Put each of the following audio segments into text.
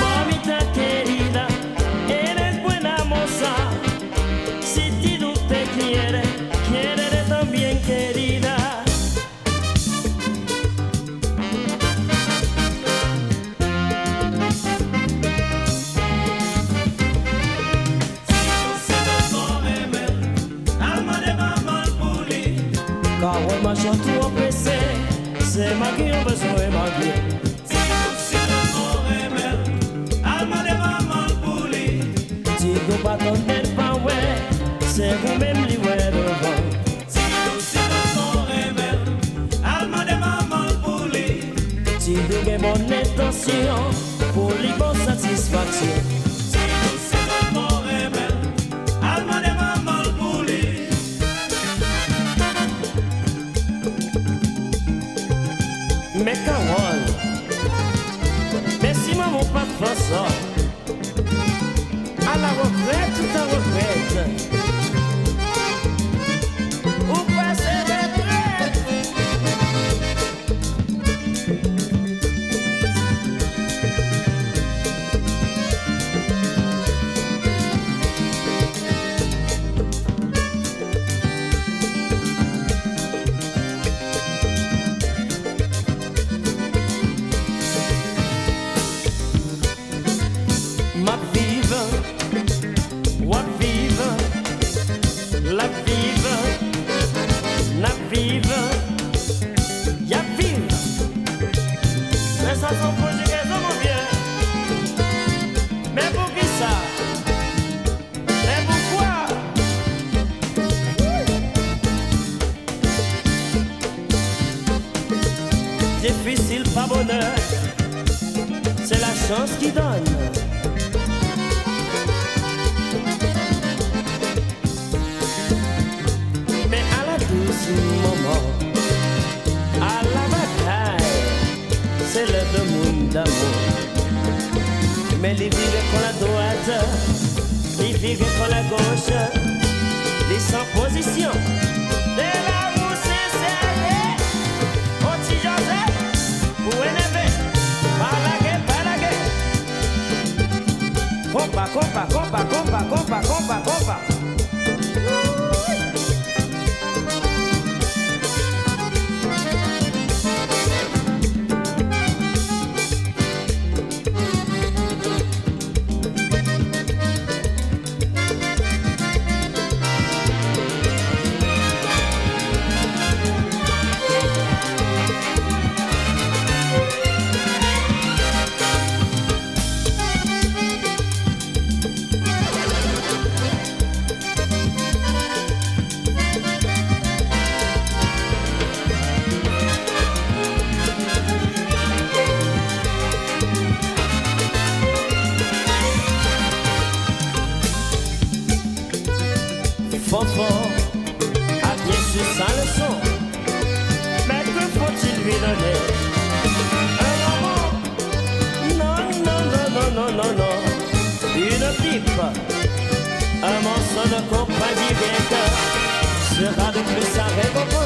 Mamita querida. Eres buena moza. Si tú te quieres, quieres también, querida. Si tú se vas a comer, ama de mamá al puli. Cago en la chanfu, PC. Se imagina un beso. Mwen vive, la vive, ya vive. Mais ça sont conjugaisons, mon vieux. Mais pour qui ça? Mais pourquoi? Difficile, pas bonheur, c'est la chance qui donne. Mais les qu'on la droite, les qu'on la gauche, les sans position. De l'amour sincère, au petit Joseph, pour par la par la compa, non. Une pipe. Un de compagnie bien que sera de plus sa récompense.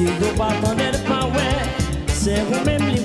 Se do pa tonel pa we Se ou mem li